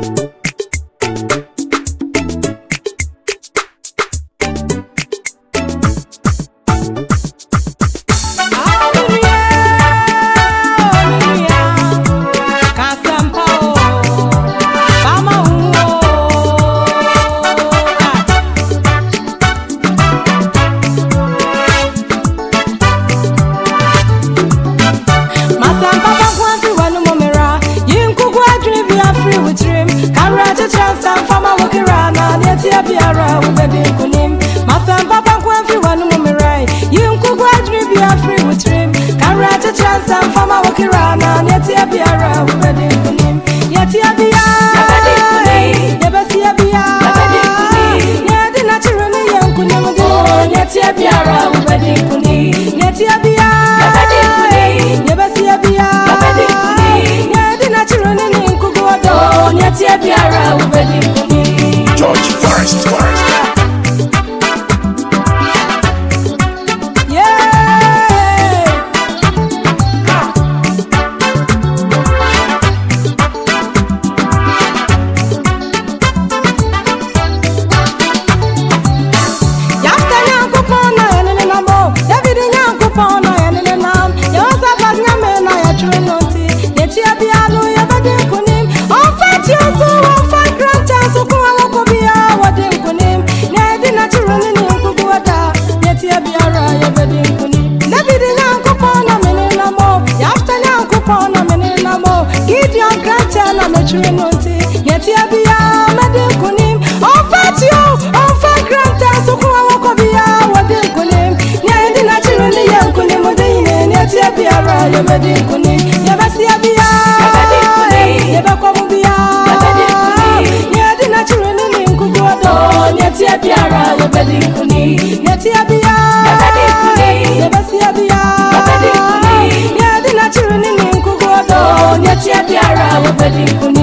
Thank you. nyetia biara wobɛdi nkuni nyetia bia yɛbɛdi nkuni yɛbɛsia bia yɛbɛdi nkuni yɛdi n'akyiri ne ne nkugu ɔdɔ oh, nyetia biara wobɛdi nkuni. gideon grantẹ na mechiri mu nti yẹtí ẹbi ya mẹdi nkunim ọfẹ tí o ọfẹ grantẹ sukun awọkọ bi ya wọdi nkunim ní ẹni dín náà kyiru ní yẹ nkunim ọdẹ yìí ní ẹni ẹtí ẹbi ara yẹ mẹdi nkunim yẹ bẹ si ẹbi ya yẹ bẹ kọ mu bi ya ní ẹni dín náà kyiru ní ní nkugu ọdọ ní ẹtí ẹbi ara yẹ mẹdi nkunim ní ẹtí ẹbi Nobody could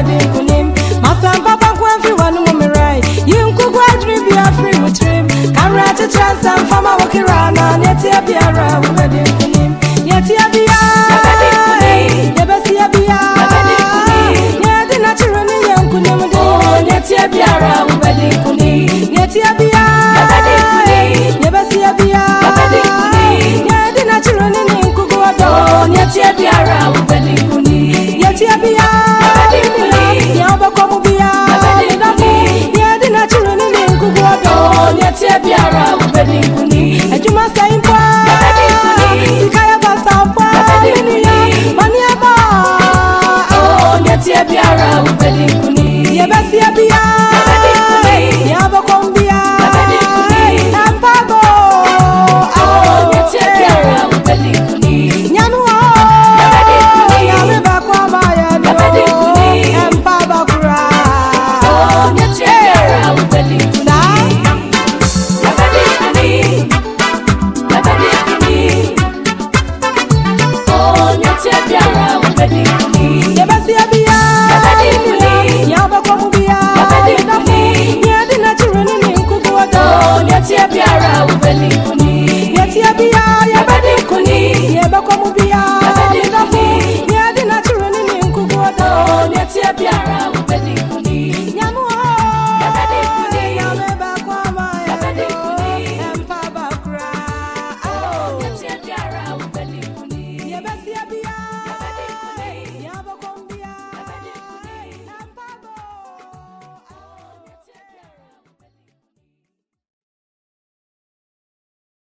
I'm masa mpapa nko amfiwa no mu mmerɛe yi nkokɔ adwene bi tie biara wopɛdi